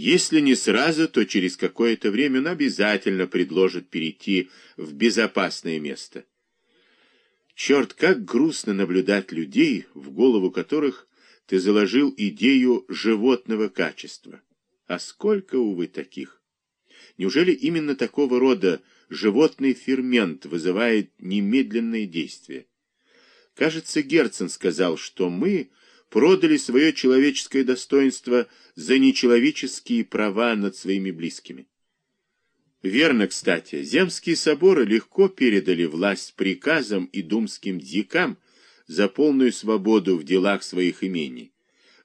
Если не сразу, то через какое-то время он обязательно предложит перейти в безопасное место. Черт, как грустно наблюдать людей, в голову которых ты заложил идею животного качества. А сколько, увы, таких? Неужели именно такого рода животный фермент вызывает немедленные действия? Кажется, Герцен сказал, что мы продали свое человеческое достоинство за нечеловеческие права над своими близкими. Верно, кстати, земские соборы легко передали власть приказам и думским дьякам за полную свободу в делах своих имений,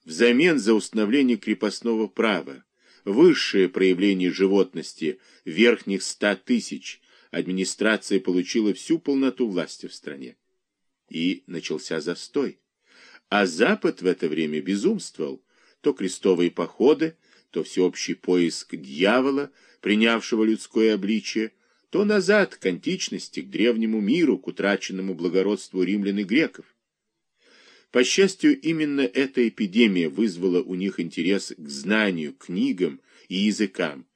взамен за установление крепостного права, высшее проявление животности верхних ста тысяч, администрация получила всю полноту власти в стране. И начался застой. А Запад в это время безумствовал. То крестовые походы, то всеобщий поиск дьявола, принявшего людское обличие, то назад к античности, к древнему миру, к утраченному благородству римлян и греков. По счастью, именно эта эпидемия вызвала у них интерес к знанию, книгам и языкам,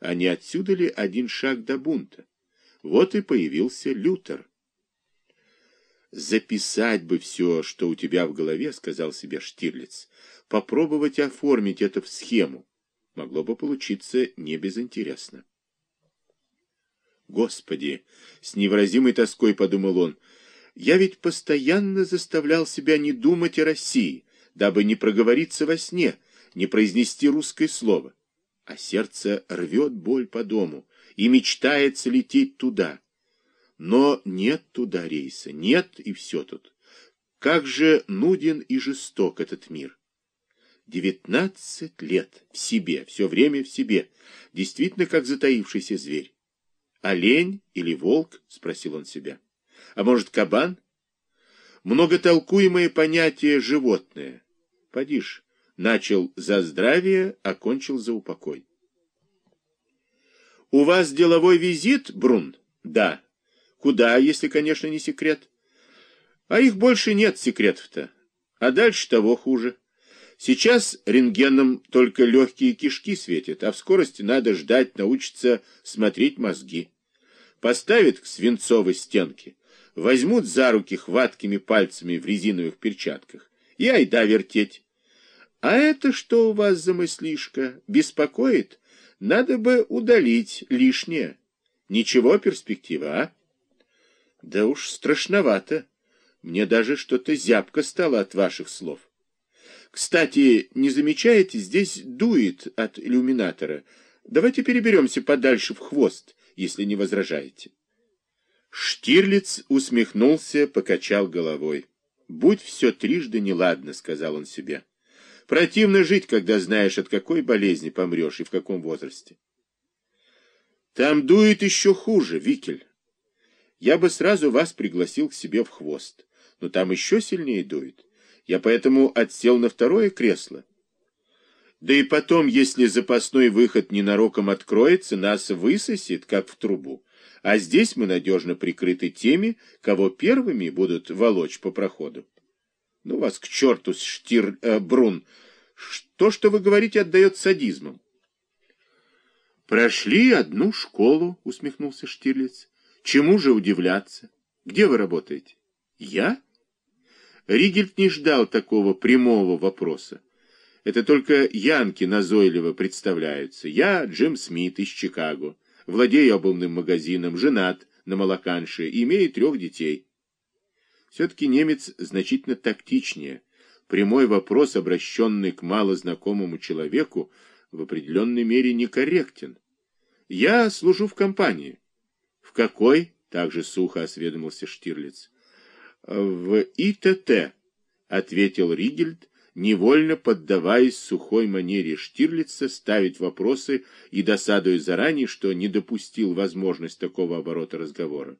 а не отсюда ли один шаг до бунта. Вот и появился Лютер. «Записать бы все, что у тебя в голове», — сказал себе Штирлиц, — «попробовать оформить это в схему. Могло бы получиться не безинтересно». «Господи!» — с невыразимой тоской подумал он. «Я ведь постоянно заставлял себя не думать о России, дабы не проговориться во сне, не произнести русское слово. А сердце рвет боль по дому и мечтается лететь туда». Но нет туда рейса, нет и все тут. Как же нуден и жесток этот мир. Девятнадцать лет в себе, все время в себе, действительно как затаившийся зверь. Олень или волк, спросил он себя. А может, кабан? Многотолкуемое понятие животное. Подишь, начал за здравие, окончил за упокой. У вас деловой визит, Брун? Да. Куда, если, конечно, не секрет? А их больше нет секретов-то. А дальше того хуже. Сейчас рентгеном только легкие кишки светят, а в скорости надо ждать научиться смотреть мозги. Поставят к свинцовой стенке, возьмут за руки хваткими пальцами в резиновых перчатках и айда вертеть. А это что у вас за мыслишка? Беспокоит? Надо бы удалить лишнее. Ничего перспектива, а? Да уж страшновато. Мне даже что-то зябко стало от ваших слов. Кстати, не замечаете, здесь дует от иллюминатора. Давайте переберемся подальше в хвост, если не возражаете. Штирлиц усмехнулся, покачал головой. «Будь все трижды неладно», — сказал он себе. «Противно жить, когда знаешь, от какой болезни помрешь и в каком возрасте». «Там дует еще хуже, Викель я бы сразу вас пригласил к себе в хвост, но там еще сильнее дует. Я поэтому отсел на второе кресло. Да и потом, если запасной выход ненароком откроется, нас высосет, как в трубу. А здесь мы надежно прикрыты теми, кого первыми будут волочь по проходу. Ну вас к черту, Штир, э, Брун. То, что вы говорите, отдает садизмом. Прошли одну школу, усмехнулся Штирлиц. Чему же удивляться? Где вы работаете? Я? Ригельд не ждал такого прямого вопроса. Это только янки назойливо представляются. Я Джим Смит из Чикаго, владею обувным магазином, женат на молоканше имею трех детей. Все-таки немец значительно тактичнее. Прямой вопрос, обращенный к малознакомому человеку, в определенной мере некорректен. Я служу в компании. В какой? Также сухо осведомился Штирлиц. В ИТТ, ответил Ригельд, невольно поддаваясь сухой манере Штирлица ставить вопросы и досадуя заранее, что не допустил возможность такого оборота разговора.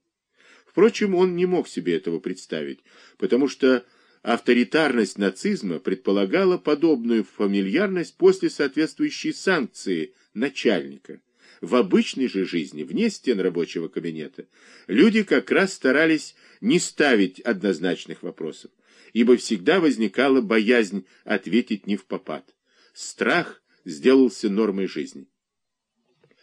Впрочем, он не мог себе этого представить, потому что авторитарность нацизма предполагала подобную фамильярность после соответствующей санкции начальника. В обычной же жизни, вне стен рабочего кабинета, люди как раз старались не ставить однозначных вопросов, ибо всегда возникала боязнь ответить не в попад. Страх сделался нормой жизни.